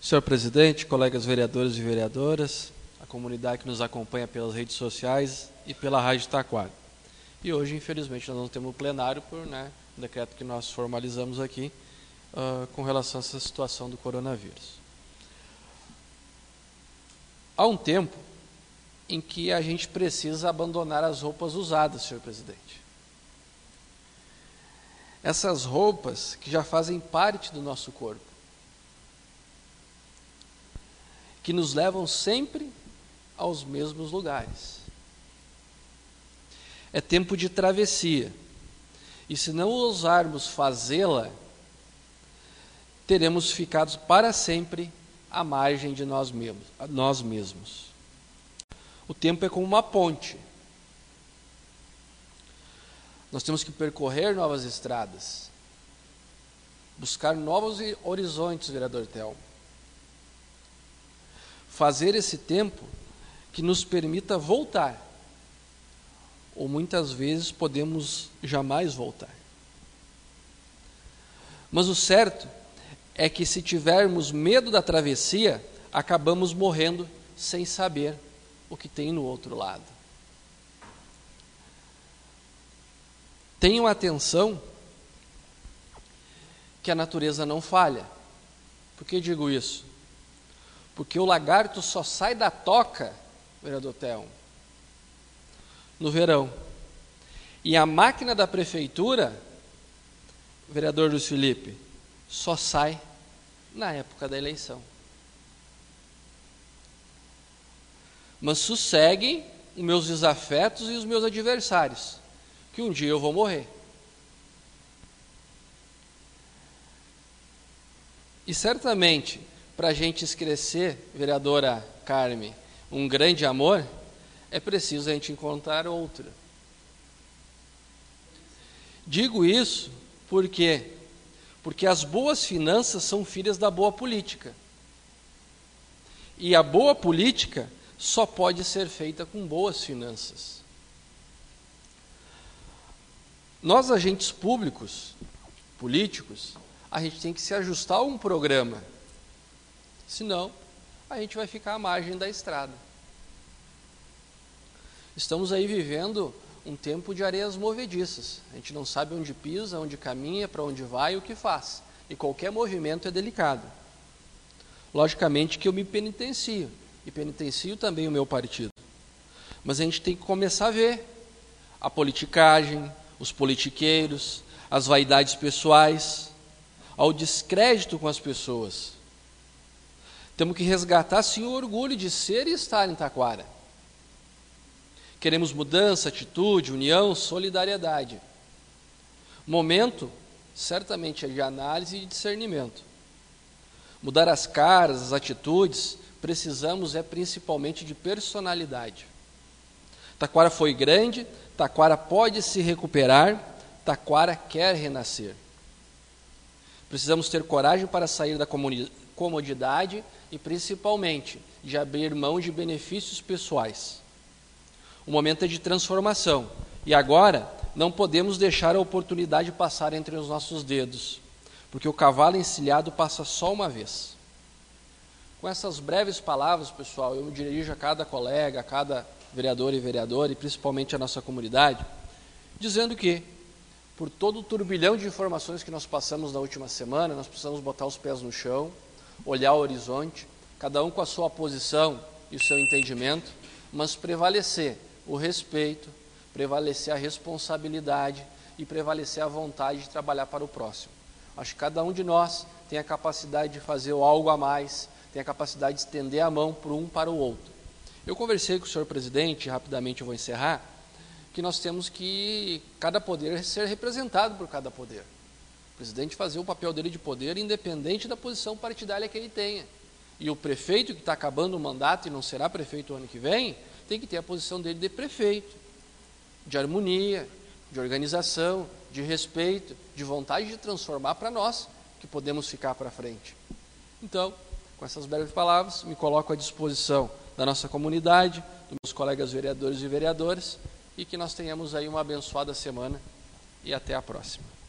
Senhor presidente, colegas vereadores e vereadoras, a comunidade que nos acompanha pelas redes sociais e pela Rádio Taquara. E hoje, infelizmente, nós não temos plenário por né, um decreto que nós formalizamos aqui uh, com relação a essa situação do coronavírus. Há um tempo em que a gente precisa abandonar as roupas usadas, senhor presidente. Essas roupas que já fazem parte do nosso corpo que nos levam sempre aos mesmos lugares. É tempo de travessia. E se não ousarmos fazê-la, teremos ficado para sempre à margem de nós mesmos, nós mesmos. O tempo é como uma ponte. Nós temos que percorrer novas estradas, buscar novos horizontes, vereador Telmo fazer esse tempo que nos permita voltar. Ou muitas vezes podemos jamais voltar. Mas o certo é que se tivermos medo da travessia, acabamos morrendo sem saber o que tem no outro lado. Tenham atenção que a natureza não falha. Por que digo isso? Porque o lagarto só sai da toca, vereador Telmo, no verão. E a máquina da prefeitura, vereador Luiz Felipe, só sai na época da eleição. Mas sosseguem os meus desafetos e os meus adversários, que um dia eu vou morrer. E certamente para a gente escrever, vereadora Carme, um grande amor, é preciso a gente encontrar outro. Digo isso porque porque as boas finanças são filhas da boa política. E a boa política só pode ser feita com boas finanças. Nós agentes públicos, políticos, a gente tem que se ajustar a um programa Senão, a gente vai ficar à margem da estrada. Estamos aí vivendo um tempo de areias movediças. A gente não sabe onde pisa, onde caminha, para onde vai o que faz. E qualquer movimento é delicado. Logicamente que eu me penitencio, e penitencio também o meu partido. Mas a gente tem que começar a ver a politicagem, os politiqueiros, as vaidades pessoais, ao descrédito com as pessoas. Temos que resgatar sim o orgulho de ser e estar em Taquara. Queremos mudança, atitude, união, solidariedade. Momento, certamente, é de análise e discernimento. Mudar as caras, as atitudes, precisamos é principalmente de personalidade. Taquara foi grande, Taquara pode se recuperar, Taquara quer renascer. Precisamos ter coragem para sair da comodidade e principalmente de abrir mão de benefícios pessoais. O momento é de transformação e agora não podemos deixar a oportunidade passar entre os nossos dedos, porque o cavalo encilhado passa só uma vez. Com essas breves palavras, pessoal, eu me dirijo a cada colega, a cada vereador e vereadora, e principalmente a nossa comunidade, dizendo que, por todo o turbilhão de informações que nós passamos na última semana, nós precisamos botar os pés no chão, olhar o horizonte, cada um com a sua posição e o seu entendimento, mas prevalecer o respeito, prevalecer a responsabilidade e prevalecer a vontade de trabalhar para o próximo. Acho que cada um de nós tem a capacidade de fazer algo a mais, tem a capacidade de estender a mão para um para o outro. Eu conversei com o senhor presidente, rapidamente eu vou encerrar, que nós temos que cada poder ser representado por cada poder presidente fazer o papel dele de poder independente da posição partidária que ele tenha. E o prefeito que está acabando o mandato e não será prefeito o ano que vem, tem que ter a posição dele de prefeito, de harmonia, de organização, de respeito, de vontade de transformar para nós, que podemos ficar para frente. Então, com essas breves palavras, me coloco à disposição da nossa comunidade, dos meus colegas vereadores e vereadoras, e que nós tenhamos aí uma abençoada semana e até a próxima.